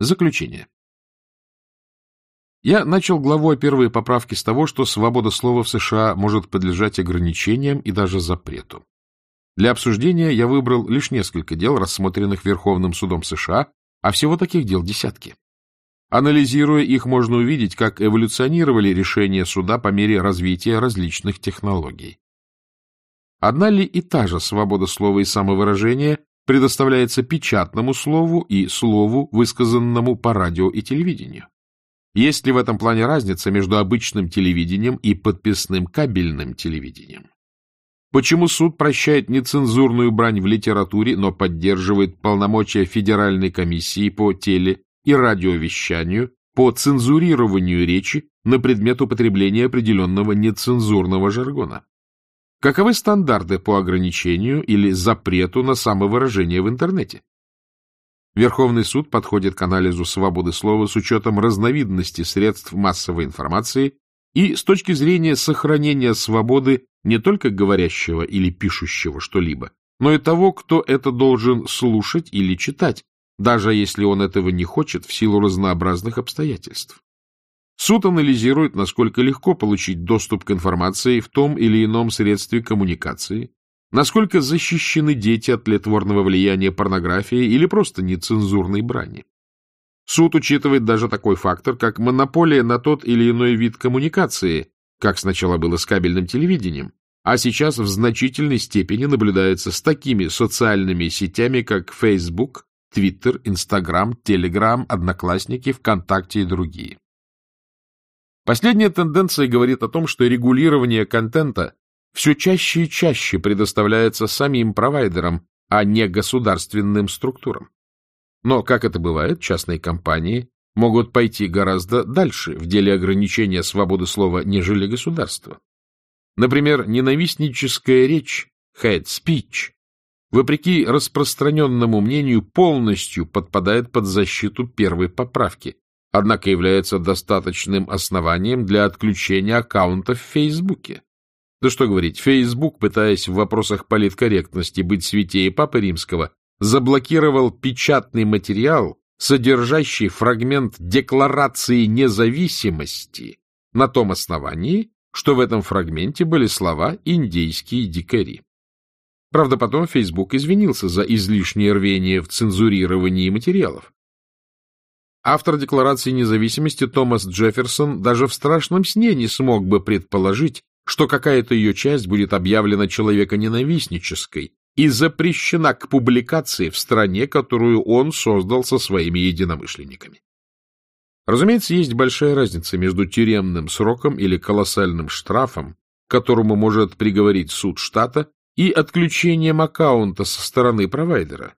Заключение. Я начал главу о первой поправке с того, что свобода слова в США может подлежать ограничениям и даже запрету. Для обсуждения я выбрал лишь несколько дел, рассмотренных Верховным судом США, а всего таких дел десятки. Анализируя их, можно увидеть, как эволюционировали решения суда по мере развития различных технологий. Одна ли и та же свобода слова и самовыражения предоставляется печатному слову и слову, высказанному по радио и телевидению? Есть ли в этом плане разница между обычным телевидением и подписным кабельным телевидением? Почему суд прощает нецензурную брань в литературе, но поддерживает полномочия Федеральной комиссии по теле- и радиовещанию по цензурированию речи на предмет употребления определенного нецензурного жаргона? Каковы стандарты по ограничению или запрету на самовыражение в интернете? Верховный суд подходит к анализу свободы слова с учетом разновидности средств массовой информации и с точки зрения сохранения свободы не только говорящего или пишущего что-либо, но и того, кто это должен слушать или читать, даже если он этого не хочет в силу разнообразных обстоятельств. Суд анализирует, насколько легко получить доступ к информации в том или ином средстве коммуникации, насколько защищены дети от тлетворного влияния порнографии или просто нецензурной брани. Суд учитывает даже такой фактор, как монополия на тот или иной вид коммуникации, как сначала было с кабельным телевидением, а сейчас в значительной степени наблюдается с такими социальными сетями, как Facebook, Twitter, Instagram, Telegram, Одноклассники, ВКонтакте и другие. Последняя тенденция говорит о том, что регулирование контента все чаще и чаще предоставляется самим провайдерам, а не государственным структурам. Но, как это бывает, частные компании могут пойти гораздо дальше в деле ограничения свободы слова, нежели государство. Например, ненавистническая речь, hate speech, вопреки распространенному мнению, полностью подпадает под защиту первой поправки, однако является достаточным основанием для отключения аккаунта в Фейсбуке. Да что говорить, Facebook, пытаясь в вопросах политкорректности быть святее Папы Римского, заблокировал печатный материал, содержащий фрагмент Декларации независимости на том основании, что в этом фрагменте были слова «индейские дикари». Правда, потом Facebook извинился за излишнее рвение в цензурировании материалов. Автор Декларации независимости Томас Джефферсон даже в страшном сне не смог бы предположить, что какая-то ее часть будет объявлена человеконенавистнической и запрещена к публикации в стране, которую он создал со своими единомышленниками. Разумеется, есть большая разница между тюремным сроком или колоссальным штрафом, которому может приговорить суд штата, и отключением аккаунта со стороны провайдера.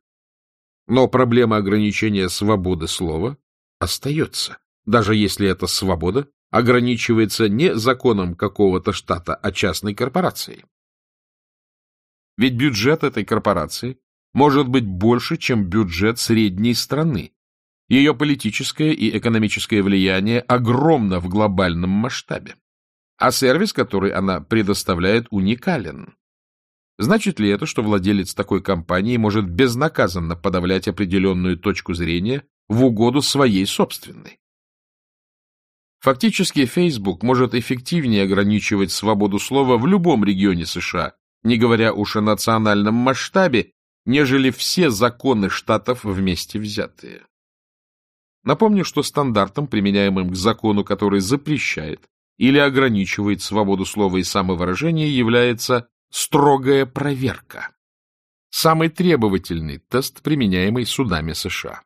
Но проблема ограничения свободы слова остается, даже если эта свобода ограничивается не законом какого-то штата, а частной корпорацией. Ведь бюджет этой корпорации может быть больше, чем бюджет средней страны. Ее политическое и экономическое влияние огромно в глобальном масштабе, а сервис, который она предоставляет, уникален. Значит ли это, что владелец такой компании может безнаказанно подавлять определенную точку зрения в угоду своей собственной? Фактически, Facebook может эффективнее ограничивать свободу слова в любом регионе США, не говоря уж о национальном масштабе, нежели все законы штатов вместе взятые. Напомню, что стандартом, применяемым к закону, который запрещает или ограничивает свободу слова и самовыражения, является строгая проверка. Самый требовательный тест, применяемый судами США.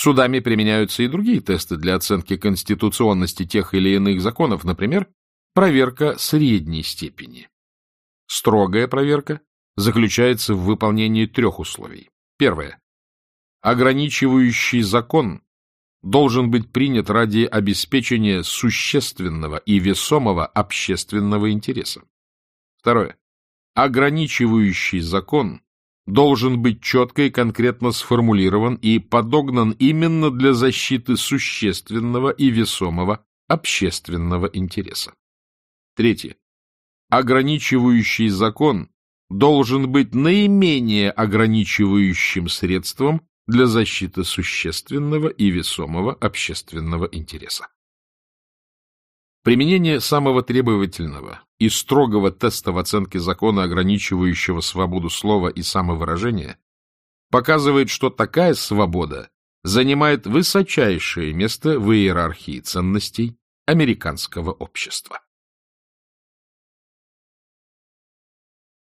Судами применяются и другие тесты для оценки конституционности тех или иных законов, например, проверка средней степени. Строгая проверка заключается в выполнении трех условий. Первое. Ограничивающий закон должен быть принят ради обеспечения существенного и весомого общественного интереса. Второе. Ограничивающий закон должен быть четко и конкретно сформулирован и подогнан именно для защиты существенного и весомого общественного интереса. Третье. Ограничивающий закон должен быть наименее ограничивающим средством для защиты существенного и весомого общественного интереса. Применение самого требовательного и строгого теста в оценке закона, ограничивающего свободу слова и самовыражения, показывает, что такая свобода занимает высочайшее место в иерархии ценностей американского общества.